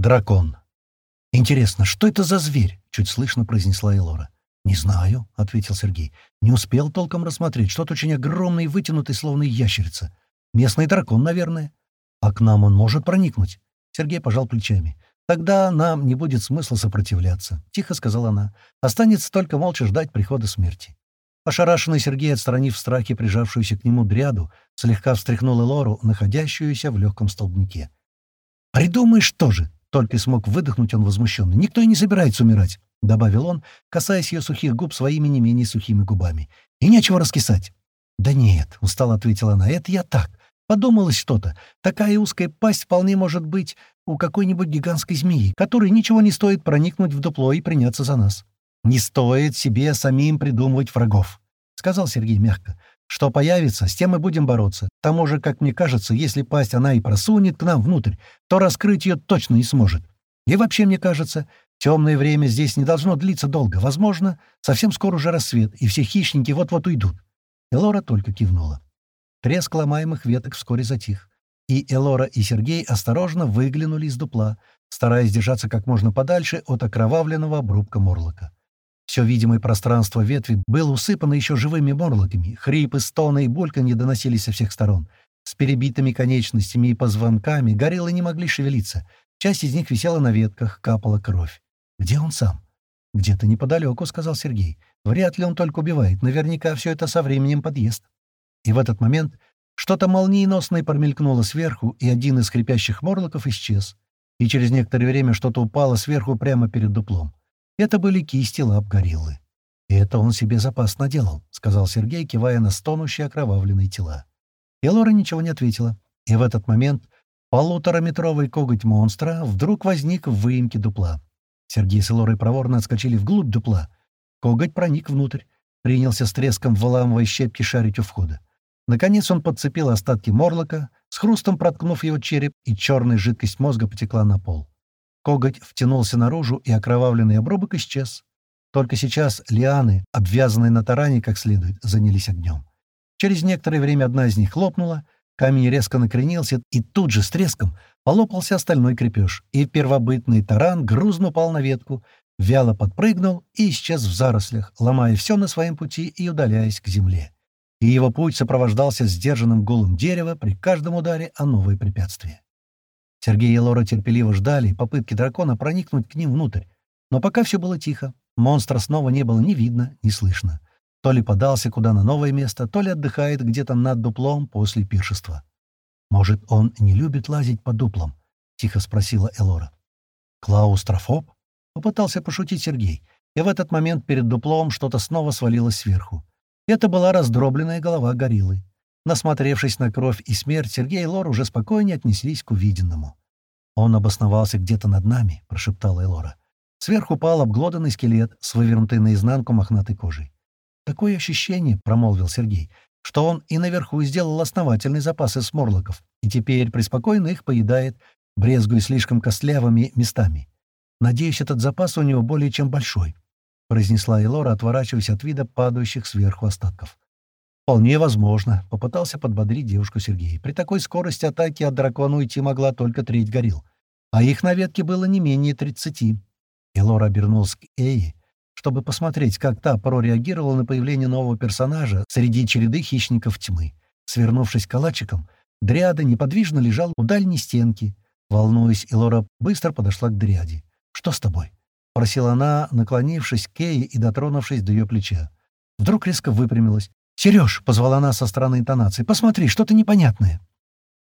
Дракон. «Интересно, что это за зверь?» — чуть слышно произнесла Элора. «Не знаю», — ответил Сергей. «Не успел толком рассмотреть. Что-то очень огромное и вытянутый, словно ящерица. Местный дракон, наверное. А к нам он может проникнуть?» Сергей пожал плечами. «Тогда нам не будет смысла сопротивляться», — тихо сказала она. «Останется только молча ждать прихода смерти». Ошарашенный Сергей, отстранив в страхе прижавшуюся к нему дряду, слегка встряхнул Элору, находящуюся в легком столбнике. «Придумаешь тоже!» — только и смог выдохнуть он возмущенно. «Никто и не собирается умирать!» — добавил он, касаясь ее сухих губ своими не менее сухими губами. «И нечего раскисать!» «Да нет!» — устало ответила она. «Это я так. Подумалось что-то. Такая узкая пасть вполне может быть у какой-нибудь гигантской змеи, которой ничего не стоит проникнуть в дупло и приняться за нас. Не стоит себе самим придумывать врагов», — сказал Сергей мягко. «Что появится, с тем и будем бороться. К тому же, как мне кажется, если пасть она и просунет к нам внутрь, то раскрыть ее точно не сможет. И вообще, мне кажется, темное время здесь не должно длиться долго. Возможно, совсем скоро уже рассвет, и все хищники вот-вот уйдут». Элора только кивнула. Треск ломаемых веток вскоре затих, и Элора и Сергей осторожно выглянули из дупла, стараясь держаться как можно подальше от окровавленного обрубка морлока. Все видимое пространство ветви было усыпано еще живыми морлоками, хрипы, стоны и бульканье доносились со всех сторон. С перебитыми конечностями и позвонками гориллы не могли шевелиться. Часть из них висела на ветках, капала кровь. «Где он сам?» «Где-то неподалеку», — сказал Сергей. «Вряд ли он только убивает. Наверняка все это со временем подъест». И в этот момент что-то молниеносное промелькнуло сверху, и один из скрипящих морлоков исчез. И через некоторое время что-то упало сверху прямо перед дуплом. Это были кисти лап гориллы. «И это он себе запас наделал», — сказал Сергей, кивая на стонущие окровавленные тела. И Лора ничего не ответила. И в этот момент полутораметровый коготь монстра вдруг возник в выемке дупла. Сергей с Лорой проворно отскочили вглубь дупла. Коготь проник внутрь, принялся с треском выламывая щепки шарить у входа. Наконец он подцепил остатки морлока, с хрустом проткнув его череп, и черная жидкость мозга потекла на пол. Коготь втянулся наружу, и окровавленный обрубок исчез. Только сейчас лианы, обвязанные на таране как следует, занялись огнем. Через некоторое время одна из них хлопнула, камень резко накренился, и тут же с треском полопался остальной крепеж, и первобытный таран грузно упал на ветку, вяло подпрыгнул и исчез в зарослях, ломая все на своем пути и удаляясь к земле и его путь сопровождался сдержанным гулом дерева при каждом ударе о новое препятствие. Сергей и Лора терпеливо ждали попытки дракона проникнуть к ним внутрь, но пока все было тихо, монстра снова не было ни видно, ни слышно. То ли подался куда на новое место, то ли отдыхает где-то над дуплом после пиршества. «Может, он не любит лазить по дуплам?» — тихо спросила Элора. «Клаустрофоб?» — попытался пошутить Сергей, и в этот момент перед дуплом что-то снова свалилось сверху. Это была раздробленная голова гориллы. Насмотревшись на кровь и смерть, Сергей и Лор уже спокойнее отнеслись к увиденному. «Он обосновался где-то над нами», — прошептала Элора. Сверху пал обглоданный скелет с вывернутой наизнанку мохнатой кожей. «Такое ощущение», — промолвил Сергей, — «что он и наверху сделал основательный запас из сморлоков, и теперь преспокойно их поедает, брезгуя слишком костлявыми местами. Надеюсь, этот запас у него более чем большой произнесла Элора, отворачиваясь от вида падающих сверху остатков. «Вполне возможно», — попытался подбодрить девушку Сергей. «При такой скорости атаки от дракона уйти могла только треть горил, а их на ветке было не менее тридцати». Элора обернулась к Эи, чтобы посмотреть, как та прореагировала на появление нового персонажа среди череды хищников тьмы. Свернувшись калачиком, Дриада неподвижно лежал у дальней стенки. Волнуясь, Элора быстро подошла к Дриаде. «Что с тобой?» — просила она, наклонившись к Кее и дотронувшись до ее плеча. Вдруг резко выпрямилась. «Сереж!» — позвала она со стороны интонации. «Посмотри, что-то непонятное!»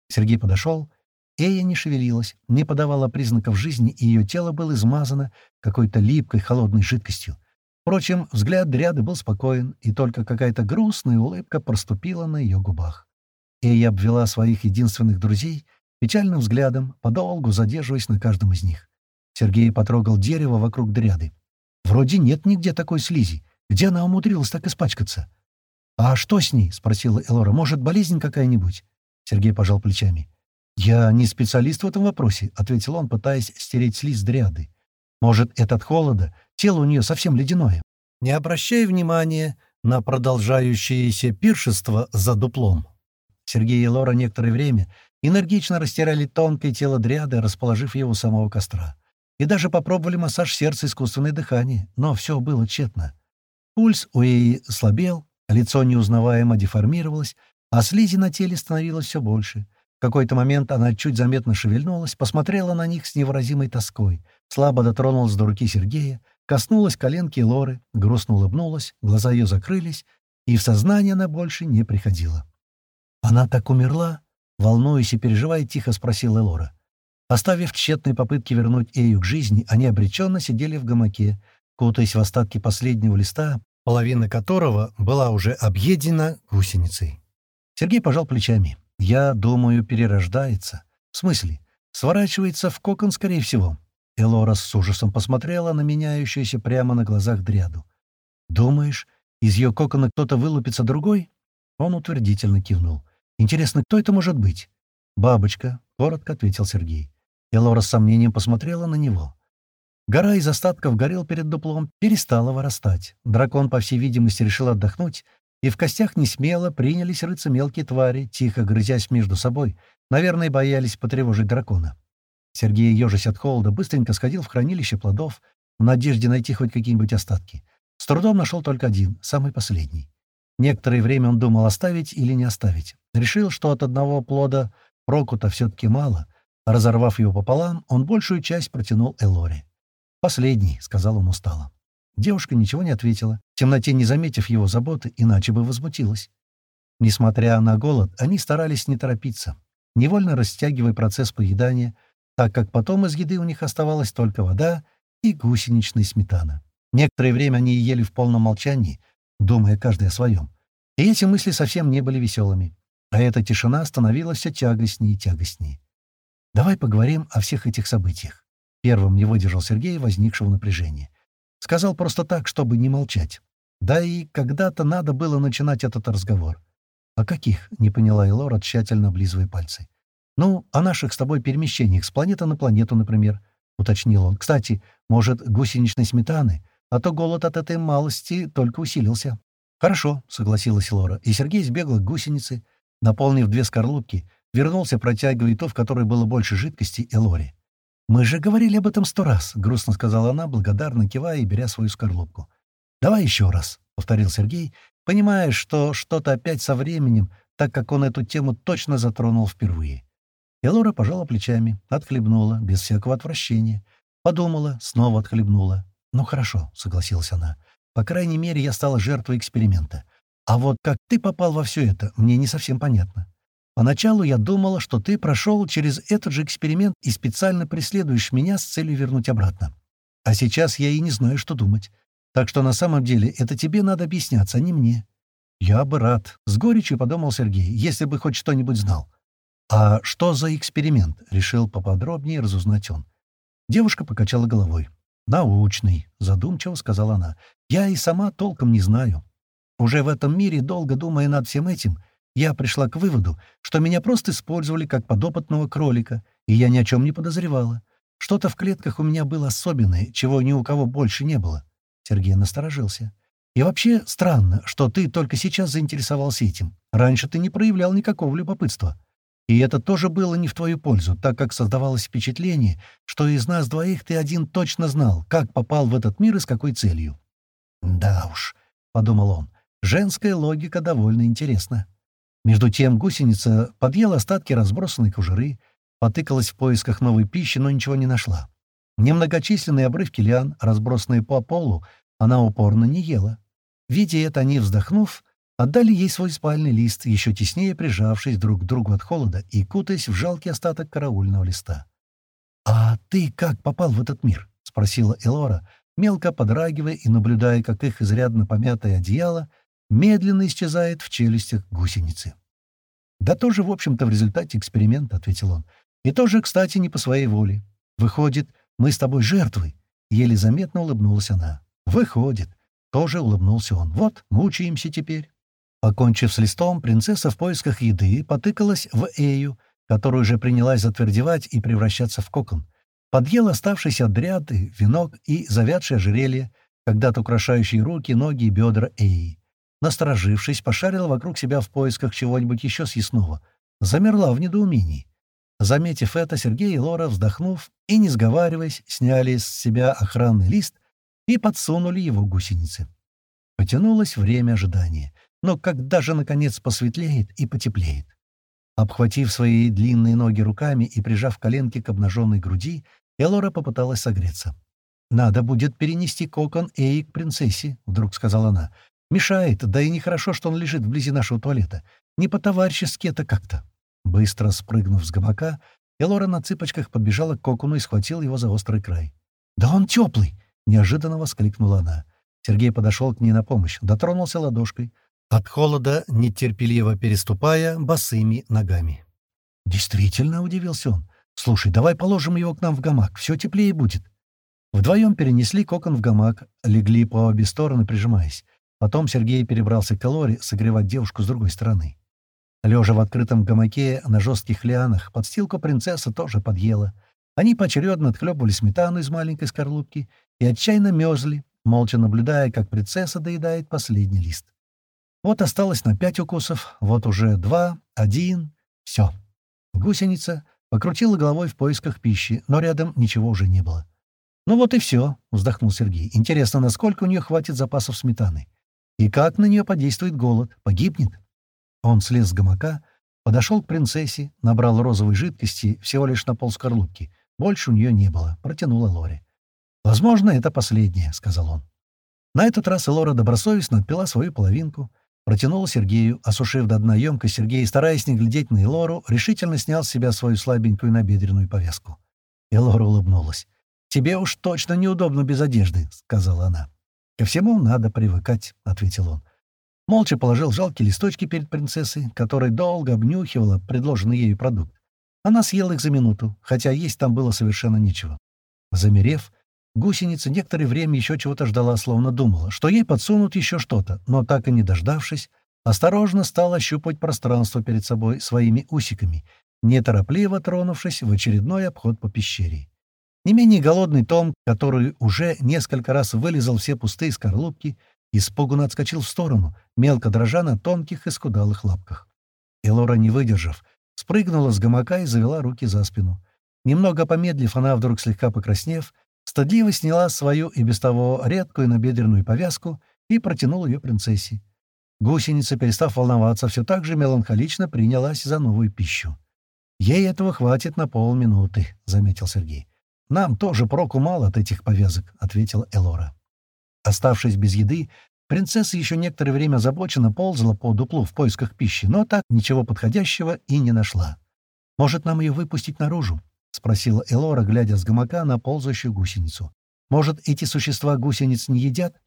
Сергей подошел. Эя не шевелилась, не подавала признаков жизни, и ее тело было измазано какой-то липкой холодной жидкостью. Впрочем, взгляд Дряды был спокоен, и только какая-то грустная улыбка проступила на ее губах. Эя обвела своих единственных друзей печальным взглядом, подолгу задерживаясь на каждом из них. Сергей потрогал дерево вокруг дряды. Вроде нет нигде такой слизи. Где она умудрилась так испачкаться? «А что с ней?» — спросила Элора. «Может, болезнь какая-нибудь?» Сергей пожал плечами. «Я не специалист в этом вопросе», — ответил он, пытаясь стереть слизь с дряды. «Может, это от холода? Тело у нее совсем ледяное». Не обращая внимания на продолжающееся пиршество за дуплом, Сергей и Лора некоторое время энергично растирали тонкое тело дряды, расположив его у самого костра. И даже попробовали массаж сердца искусственное дыхание, но все было тщетно. Пульс у Эи слабел, лицо неузнаваемо деформировалось, а слизи на теле становилось все больше. В какой-то момент она чуть заметно шевельнулась, посмотрела на них с невыразимой тоской, слабо дотронулась до руки Сергея, коснулась коленки Лоры, грустно улыбнулась, глаза ее закрылись, и в сознание она больше не приходила. «Она так умерла?» — волнуясь и переживая, тихо спросила Лора. Оставив тщетные попытки вернуть Эю к жизни, они обреченно сидели в гамаке, кутаясь в остатки последнего листа, половина которого была уже объедена гусеницей. Сергей пожал плечами. «Я думаю, перерождается. В смысле? Сворачивается в кокон, скорее всего». Элора с ужасом посмотрела на меняющуюся прямо на глазах дряду. «Думаешь, из ее кокона кто-то вылупится другой?» Он утвердительно кивнул. «Интересно, кто это может быть?» «Бабочка», — коротко ответил Сергей. Элора с сомнением посмотрела на него. Гора из остатков горел перед дуплом, перестала вырастать. Дракон, по всей видимости, решил отдохнуть, и в костях несмело принялись рыться мелкие твари, тихо грызясь между собой. Наверное, боялись потревожить дракона. Сергей, ежась от холода, быстренько сходил в хранилище плодов, в надежде найти хоть какие-нибудь остатки. С трудом нашел только один, самый последний. Некоторое время он думал, оставить или не оставить. Решил, что от одного плода проку-то все-таки мало — Разорвав его пополам, он большую часть протянул Элоре. «Последний», — сказал он устало. Девушка ничего не ответила, в темноте не заметив его заботы, иначе бы возмутилась. Несмотря на голод, они старались не торопиться, невольно растягивая процесс поедания, так как потом из еды у них оставалась только вода и гусеничная сметана. Некоторое время они ели в полном молчании, думая каждый о своем. И эти мысли совсем не были веселыми. А эта тишина становилась все тягостнее и тягостнее. Давай поговорим о всех этих событиях. Первым не выдержал Сергей возникшего напряжения. Сказал просто так, чтобы не молчать. Да и когда-то надо было начинать этот разговор. «О каких?» — не поняла Элора, тщательно облизывая пальцы. «Ну, о наших с тобой перемещениях с планеты на планету, например», — уточнил он. «Кстати, может, гусеничной сметаны, а то голод от этой малости только усилился». «Хорошо», — согласилась Лора, и Сергей сбегал к гусенице, наполнив две скорлупки — Вернулся, протягивая то, в которой было больше жидкости, Элори. «Мы же говорили об этом сто раз», — грустно сказала она, благодарно кивая и беря свою скорлупку. «Давай еще раз», — повторил Сергей, понимая, что что-то опять со временем, так как он эту тему точно затронул впервые. Элора пожала плечами, отхлебнула, без всякого отвращения. Подумала, снова отхлебнула. «Ну хорошо», — согласилась она. «По крайней мере, я стала жертвой эксперимента. А вот как ты попал во все это, мне не совсем понятно. Поначалу я думала, что ты прошел через этот же эксперимент и специально преследуешь меня с целью вернуть обратно. А сейчас я и не знаю, что думать. Так что на самом деле это тебе надо объясняться, а не мне. Я бы рад, — с горечью подумал Сергей, — если бы хоть что-нибудь знал. «А что за эксперимент?» — решил поподробнее разузнать он. Девушка покачала головой. «Научный», — задумчиво сказала она. «Я и сама толком не знаю. Уже в этом мире, долго думая над всем этим, я пришла к выводу, что меня просто использовали как подопытного кролика, и я ни о чем не подозревала. Что-то в клетках у меня было особенное, чего ни у кого больше не было. Сергей насторожился. И вообще странно, что ты только сейчас заинтересовался этим. Раньше ты не проявлял никакого любопытства. И это тоже было не в твою пользу, так как создавалось впечатление, что из нас двоих ты один точно знал, как попал в этот мир и с какой целью. «Да уж», — подумал он, — «женская логика довольно интересна». Между тем гусеница подъела остатки разбросанной кожуры, потыкалась в поисках новой пищи, но ничего не нашла. Немногочисленные обрывки лиан, разбросанные по полу, она упорно не ела. Видя это, они, вздохнув, отдали ей свой спальный лист, еще теснее прижавшись друг к другу от холода и кутаясь в жалкий остаток караульного листа. «А ты как попал в этот мир?» — спросила Элора, мелко подрагивая и наблюдая, как их изрядно помятое одеяло медленно исчезает в челюстях гусеницы. «Да тоже, в общем-то, в результате эксперимента», — ответил он. «И тоже, кстати, не по своей воле. Выходит, мы с тобой жертвы». Еле заметно улыбнулась она. «Выходит». Тоже улыбнулся он. «Вот, мучаемся теперь». Покончив с листом, принцесса в поисках еды потыкалась в Эю, которая уже принялась затвердевать и превращаться в кокон. Подъел оставшийся от дряды, венок и завядшее ожерелье, когда-то украшающие руки, ноги и бедра Эи. Насторожившись, пошарила вокруг себя в поисках чего-нибудь еще съестного. Замерла в недоумении. Заметив это, Сергей и Лора, вздохнув и не сговариваясь, сняли с себя охранный лист и подсунули его гусеницы. Потянулось время ожидания. Но когда же, наконец, посветлеет и потеплеет? Обхватив свои длинные ноги руками и прижав коленки к обнаженной груди, Элора попыталась согреться. «Надо будет перенести кокон Эи к принцессе», — вдруг сказала она. «Мешает, да и нехорошо, что он лежит вблизи нашего туалета. Не по-товарищески это как-то». Быстро спрыгнув с гамака, Элора на цыпочках подбежала к кокону и схватила его за острый край. «Да он теплый!» — неожиданно воскликнула она. Сергей подошел к ней на помощь, дотронулся ладошкой, от холода нетерпеливо переступая босыми ногами. «Действительно», — удивился он. «Слушай, давай положим его к нам в гамак, все теплее будет». Вдвоем перенесли кокон в гамак, легли по обе стороны, прижимаясь. Потом Сергей перебрался к Элоре согревать девушку с другой стороны. Лежа в открытом гамаке на жестких лианах, подстилку принцесса тоже подъела. Они поочередно отхлебывали сметану из маленькой скорлупки и отчаянно мерзли, молча наблюдая, как принцесса доедает последний лист. Вот осталось на пять укусов, вот уже два, один, все. Гусеница покрутила головой в поисках пищи, но рядом ничего уже не было. «Ну вот и все», — вздохнул Сергей. «Интересно, насколько у нее хватит запасов сметаны? И как на нее подействует голод? Погибнет?» Он слез с гамака, подошел к принцессе, набрал розовой жидкости всего лишь на полскорлупки. Больше у нее не было, протянула Лоре. «Возможно, это последнее», — сказал он. На этот раз Лора добросовестно отпила свою половинку, протянула Сергею, осушив до дна емкость, Сергей, стараясь не глядеть на Элору, решительно снял с себя свою слабенькую набедренную повязку. Элора улыбнулась. «Тебе уж точно неудобно без одежды», — сказала она. «Ко всему надо привыкать», — ответил он. Молча положил жалкие листочки перед принцессой, которая долго обнюхивала предложенный ею продукт. Она съела их за минуту, хотя есть там было совершенно нечего. Замерев, гусеница некоторое время еще чего-то ждала, словно думала, что ей подсунут еще что-то, но так и не дождавшись, осторожно стала ощупывать пространство перед собой своими усиками, неторопливо тронувшись в очередной обход по пещере. Не менее голодный Том, который уже несколько раз вылезал все пустые скорлупки, Испуганно отскочил в сторону, мелко дрожа на тонких и скудалых лапках. Элора, не выдержав, спрыгнула с гамака и завела руки за спину. Немного помедлив, она, вдруг слегка покраснев, стыдливо сняла свою и без того редкую набедренную повязку и протянула ее принцессе. Гусеница, перестав волноваться, все так же меланхолично принялась за новую пищу. «Ей этого хватит на полминуты», — заметил Сергей. «Нам тоже проку мало от этих повязок», — ответила Элора. Оставшись без еды, принцесса еще некоторое время озабоченно ползала по дуплу в поисках пищи, но так ничего подходящего и не нашла. «Может, нам ее выпустить наружу?» — спросила Элора, глядя с гамака на ползающую гусеницу. «Может, эти существа гусениц не едят?»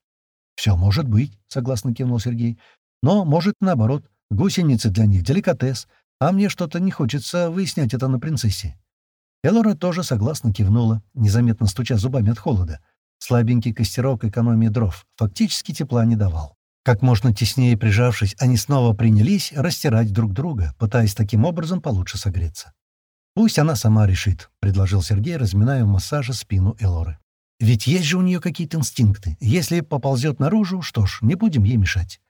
«Все может быть», — согласно кивнул Сергей. «Но, может, наоборот, гусеницы для них деликатес, а мне что-то не хочется выяснять это на принцессе». Элора тоже согласно кивнула, незаметно стуча зубами от холода. Слабенький костерок экономии дров фактически тепла не давал. Как можно теснее прижавшись, они снова принялись растирать друг друга, пытаясь таким образом получше согреться. «Пусть она сама решит», — предложил Сергей, разминая в массаже спину Элоры. «Ведь есть же у нее какие-то инстинкты. Если поползет наружу, что ж, не будем ей мешать».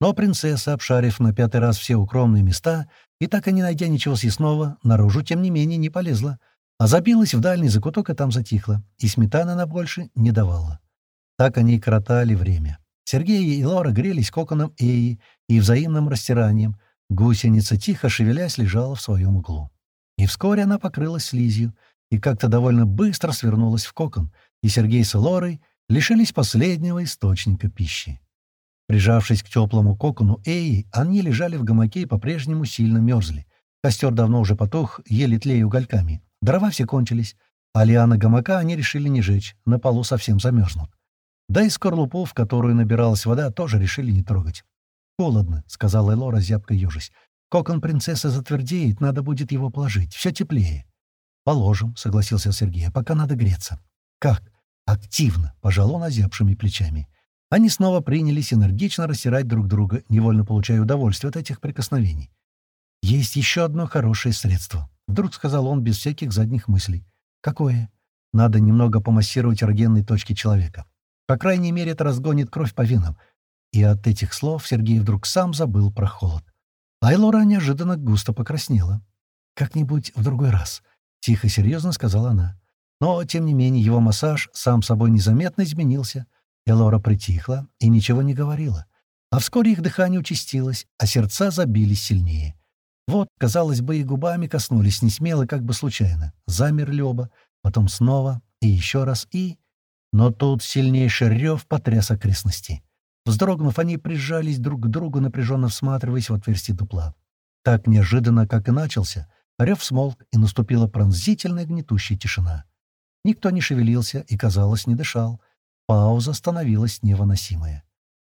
Но принцесса, обшарив на пятый раз все укромные места и так и не найдя ничего съестного, наружу, тем не менее, не полезла, а забилась в дальний закуток и там затихла, и сметана она больше не давала. Так они и коротали время. Сергей и Лора грелись коконом Эи и взаимным растиранием. Гусеница, тихо шевелясь, лежала в своем углу. И вскоре она покрылась слизью и как-то довольно быстро свернулась в кокон, и Сергей с Лорой лишились последнего источника пищи. Прижавшись к теплому кокону Эи, они лежали в гамаке и по-прежнему сильно мерзли. Костер давно уже потух, еле тлея угольками. Дрова все кончились, а лиана гамака они решили не жечь, на полу совсем замерзнут. Да и скорлупу, в которую набиралась вода, тоже решили не трогать. «Холодно», — сказала Элора, зябко ежась. «Кокон принцессы затвердеет, надо будет его положить. Все теплее». «Положим», — согласился Сергей, — «а пока надо греться». «Как?» «Активно», — пожал он озябшими плечами. Они снова принялись энергично растирать друг друга, невольно получая удовольствие от этих прикосновений. «Есть еще одно хорошее средство», Вдруг сказал он без всяких задних мыслей. «Какое?» «Надо немного помассировать эрогенные точки человека. По крайней мере, это разгонит кровь по венам». И от этих слов Сергей вдруг сам забыл про холод. Айлора неожиданно густо покраснела. «Как-нибудь в другой раз», — тихо серьезно сказала она. Но, тем не менее, его массаж сам собой незаметно изменился. Элора притихла и ничего не говорила. А вскоре их дыхание участилось, а сердца забились сильнее. Вот, казалось бы, и губами коснулись несмело, как бы случайно. Замерли оба, потом снова, и еще раз, и... Но тут сильнейший рев потряс окрестности. Вздрогнув, они прижались друг к другу, напряженно всматриваясь в отверстие дупла. Так неожиданно, как и начался, рев смолк, и наступила пронзительная гнетущая тишина. Никто не шевелился и, казалось, не дышал. Пауза становилась невыносимая.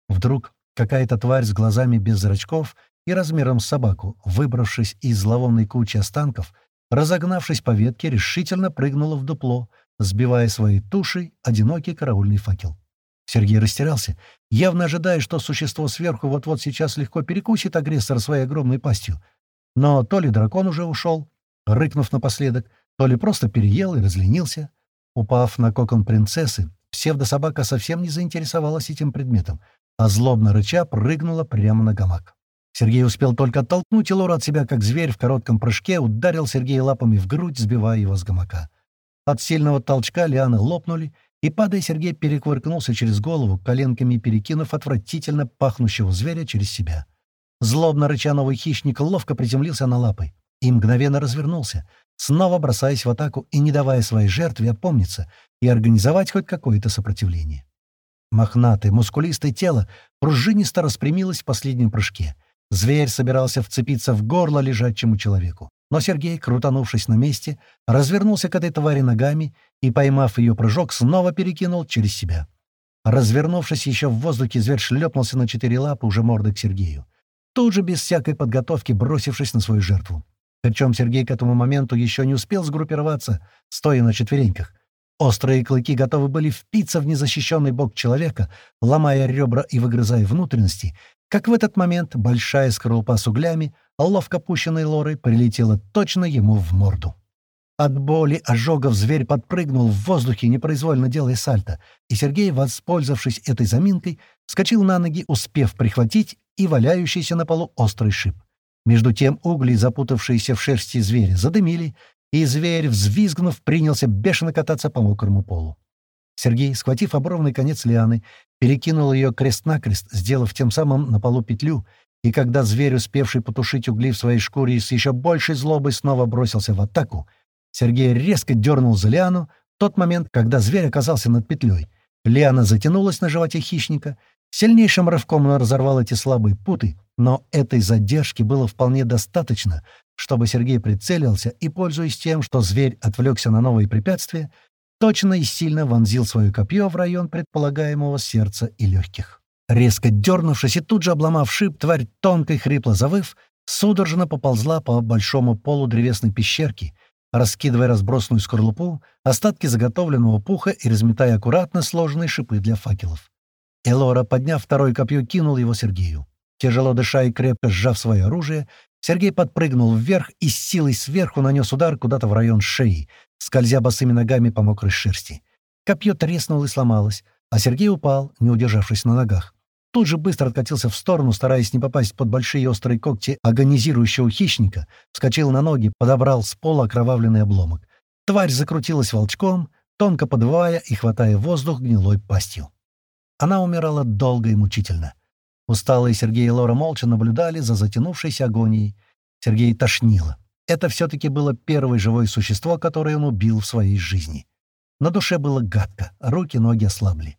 Вдруг какая-то тварь с глазами без зрачков и размером с собаку, выбравшись из зловонной кучи останков, разогнавшись по ветке, решительно прыгнула в дупло, сбивая своей тушей одинокий караульный факел. Сергей растерялся, явно ожидая, что существо сверху вот-вот сейчас легко перекусит агрессора своей огромной пастью. Но то ли дракон уже ушел, рыкнув напоследок, то ли просто переел и разленился. Упав на кокон принцессы, псевдособака совсем не заинтересовалась этим предметом, а злобно рыча прыгнула прямо на гамак. Сергей успел только оттолкнуть Элору от себя, как зверь в коротком прыжке ударил Сергея лапами в грудь, сбивая его с гамака. От сильного толчка лианы лопнули, и, падая, Сергей перекувыркнулся через голову, коленками перекинув отвратительно пахнущего зверя через себя. Злобно рыча новый хищник ловко приземлился на лапы и мгновенно развернулся, снова бросаясь в атаку и не давая своей жертве опомниться и организовать хоть какое-то сопротивление. Мохнатое, мускулистое тело пружинисто распрямилось в последнем прыжке. Зверь собирался вцепиться в горло лежачему человеку. Но Сергей, крутанувшись на месте, развернулся к этой твари ногами и, поймав ее прыжок, снова перекинул через себя. Развернувшись еще в воздухе, зверь шлепнулся на четыре лапы уже мордой к Сергею. Тут же, без всякой подготовки, бросившись на свою жертву. Причем Сергей к этому моменту еще не успел сгруппироваться, стоя на четвереньках. Острые клыки готовы были впиться в незащищенный бок человека, ломая ребра и выгрызая внутренности, как в этот момент большая скорлупа с углями, ловко пущенной лорой, прилетела точно ему в морду. От боли ожогов зверь подпрыгнул в воздухе, непроизвольно делая сальто, и Сергей, воспользовавшись этой заминкой, вскочил на ноги, успев прихватить и валяющийся на полу острый шип. Между тем угли, запутавшиеся в шерсти зверя, задымили, и зверь, взвизгнув, принялся бешено кататься по мокрому полу. Сергей, схватив обровный конец лианы, перекинул ее крест-накрест, сделав тем самым на полу петлю, и когда зверь, успевший потушить угли в своей шкуре, с еще большей злобой снова бросился в атаку, Сергей резко дернул за лиану в тот момент, когда зверь оказался над петлей. Лиана затянулась на животе хищника, сильнейшим рывком она разорвала эти слабые путы, но этой задержки было вполне достаточно, чтобы Сергей прицелился и, пользуясь тем, что зверь отвлекся на новые препятствия, точно и сильно вонзил свое копье в район предполагаемого сердца и легких. Резко дернувшись и тут же обломав шип, тварь тонко и хрипло завыв, судорожно поползла по большому полу древесной пещерки, раскидывая разбросанную скорлупу, остатки заготовленного пуха и разметая аккуратно сложенные шипы для факелов. Элора, подняв второе копье, кинул его Сергею. Тяжело дыша и крепко сжав свое оружие, Сергей подпрыгнул вверх и с силой сверху нанес удар куда-то в район шеи, скользя босыми ногами по мокрой шерсти. Копье треснуло и сломалось, а Сергей упал, не удержавшись на ногах. Тут же быстро откатился в сторону, стараясь не попасть под большие острые когти агонизирующего хищника, вскочил на ноги, подобрал с пола окровавленный обломок. Тварь закрутилась волчком, тонко подвывая и хватая воздух гнилой пастью. Она умирала долго и мучительно. Усталые Сергей и Лора молча наблюдали за затянувшейся агонией. Сергей тошнило. Это все-таки было первое живое существо, которое он убил в своей жизни. На душе было гадко, руки, ноги ослабли.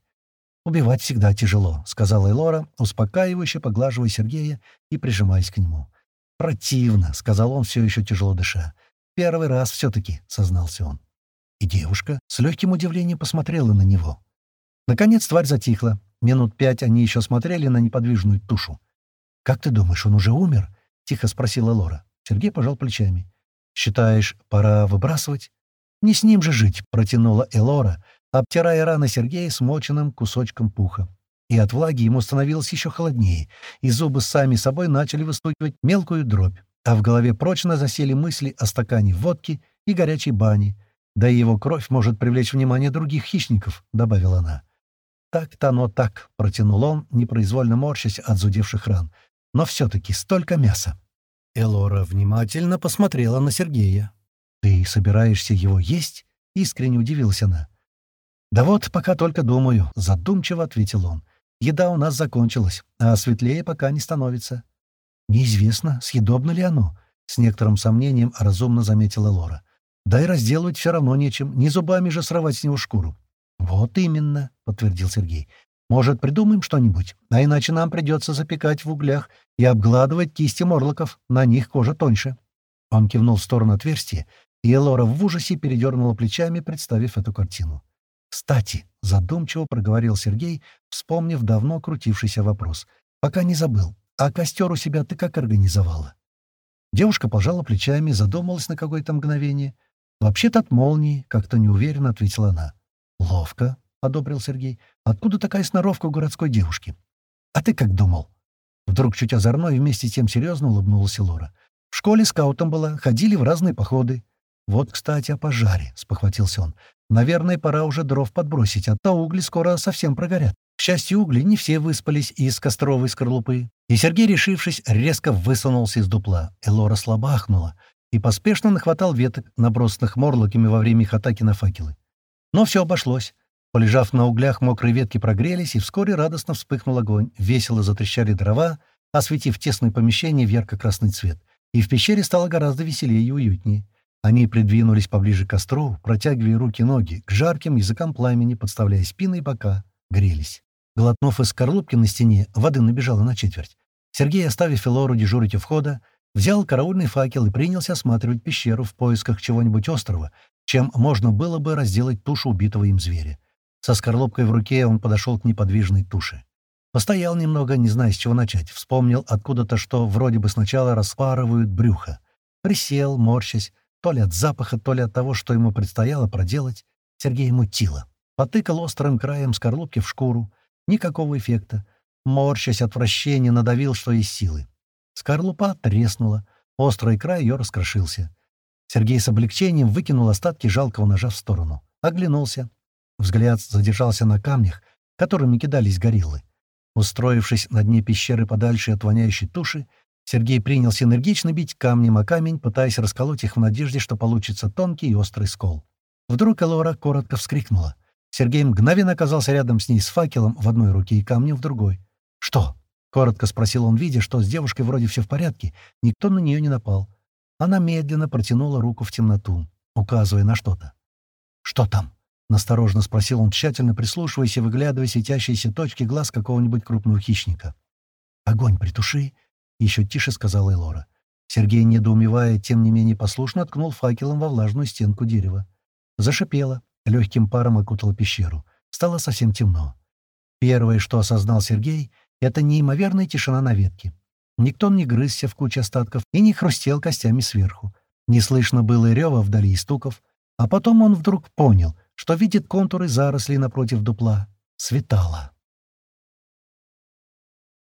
«Убивать всегда тяжело», — сказала Элора, успокаивающе поглаживая Сергея и прижимаясь к нему. «Противно», — сказал он, все еще тяжело дыша. «Первый раз все-таки», — сознался он. И девушка с легким удивлением посмотрела на него. Наконец тварь затихла, Минут пять они еще смотрели на неподвижную тушу. «Как ты думаешь, он уже умер?» — тихо спросила Лора. Сергей пожал плечами. «Считаешь, пора выбрасывать?» «Не с ним же жить», — протянула Элора, обтирая раны Сергея смоченным кусочком пуха. И от влаги ему становилось еще холоднее, и зубы сами собой начали выстукивать мелкую дробь, а в голове прочно засели мысли о стакане водки и горячей бане. «Да и его кровь может привлечь внимание других хищников», — добавила она. «Так-то оно так», — протянул он, непроизвольно морщась от зудевших ран. «Но все-таки столько мяса». Элора внимательно посмотрела на Сергея. «Ты собираешься его есть?» — искренне удивилась она. «Да вот, пока только думаю», — задумчиво ответил он. «Еда у нас закончилась, а светлее пока не становится». «Неизвестно, съедобно ли оно», — с некоторым сомнением разумно заметила Лора. «Да и разделывать все равно нечем, не зубами же срывать с него шкуру». «Вот именно», — подтвердил Сергей. «Может, придумаем что-нибудь? А иначе нам придется запекать в углях и обгладывать кисти морлоков, на них кожа тоньше». Он кивнул в сторону отверстия, и Элора в ужасе передернула плечами, представив эту картину. «Кстати», — задумчиво проговорил Сергей, вспомнив давно крутившийся вопрос. «Пока не забыл. А костер у себя ты как организовала?» Девушка пожала плечами, задумалась на какое-то мгновение. «Вообще-то от молнии», — как-то неуверенно ответила она. «Ловко», — одобрил Сергей. «Откуда такая сноровка у городской девушки?» «А ты как думал?» Вдруг чуть озорно и вместе с тем серьезно улыбнулась Лора. «В школе скаутом была, ходили в разные походы. «Вот, кстати, о пожаре», — спохватился он. «Наверное, пора уже дров подбросить, а то угли скоро совсем прогорят». К счастью, угли не все выспались из костровой скорлупы. И Сергей, решившись, резко высунулся из дупла. Элора слабо ахнула и поспешно нахватал веток, набросанных морлоками во время их атаки на факелы. Но все обошлось. Полежав на углях, мокрые ветки прогрелись, и вскоре радостно вспыхнул огонь. Весело затрещали дрова, осветив тесное помещение в ярко-красный цвет. И в пещере стало гораздо веселее и уютнее. Они придвинулись поближе к костру, протягивая руки-ноги к жарким языкам пламени, подставляя спины и бока, грелись. Глотнув из скорлупки на стене, воды набежала на четверть. Сергей, оставив Филору дежурить у входа, взял караульный факел и принялся осматривать пещеру в поисках чего-нибудь острого, чем можно было бы разделать тушу убитого им зверя. Со скорлупкой в руке он подошел к неподвижной туше. Постоял немного, не зная, с чего начать. Вспомнил откуда-то, что вроде бы сначала распарывают брюхо. Присел, морщась, то ли от запаха, то ли от того, что ему предстояло проделать, Сергей мутило. Потыкал острым краем скорлупки в шкуру. Никакого эффекта. Морщась от вращения, надавил, что есть силы. Скорлупа треснула. Острый край ее раскрошился. Сергей с облегчением выкинул остатки жалкого ножа в сторону. Оглянулся. Взгляд задержался на камнях, которыми кидались гориллы. Устроившись на дне пещеры подальше от воняющей туши, Сергей принялся энергично бить камнем о камень, пытаясь расколоть их в надежде, что получится тонкий и острый скол. Вдруг Элора коротко вскрикнула. Сергей мгновенно оказался рядом с ней с факелом в одной руке и камнем в другой. «Что?» — коротко спросил он, видя, что с девушкой вроде все в порядке, никто на нее не напал. Она медленно протянула руку в темноту, указывая на что-то. «Что там?» — насторожно спросил он, тщательно прислушиваясь и выглядывая светящиеся точки глаз какого-нибудь крупного хищника. «Огонь притуши еще тише сказала Элора. Сергей, недоумевая, тем не менее послушно ткнул факелом во влажную стенку дерева. Зашипело, легким паром окутало пещеру. Стало совсем темно. Первое, что осознал Сергей, — это неимоверная тишина на ветке. Никто не грызся в куче остатков и не хрустел костями сверху. Не слышно было и рева вдали и стуков. А потом он вдруг понял, что видит контуры зарослей напротив дупла. Светало.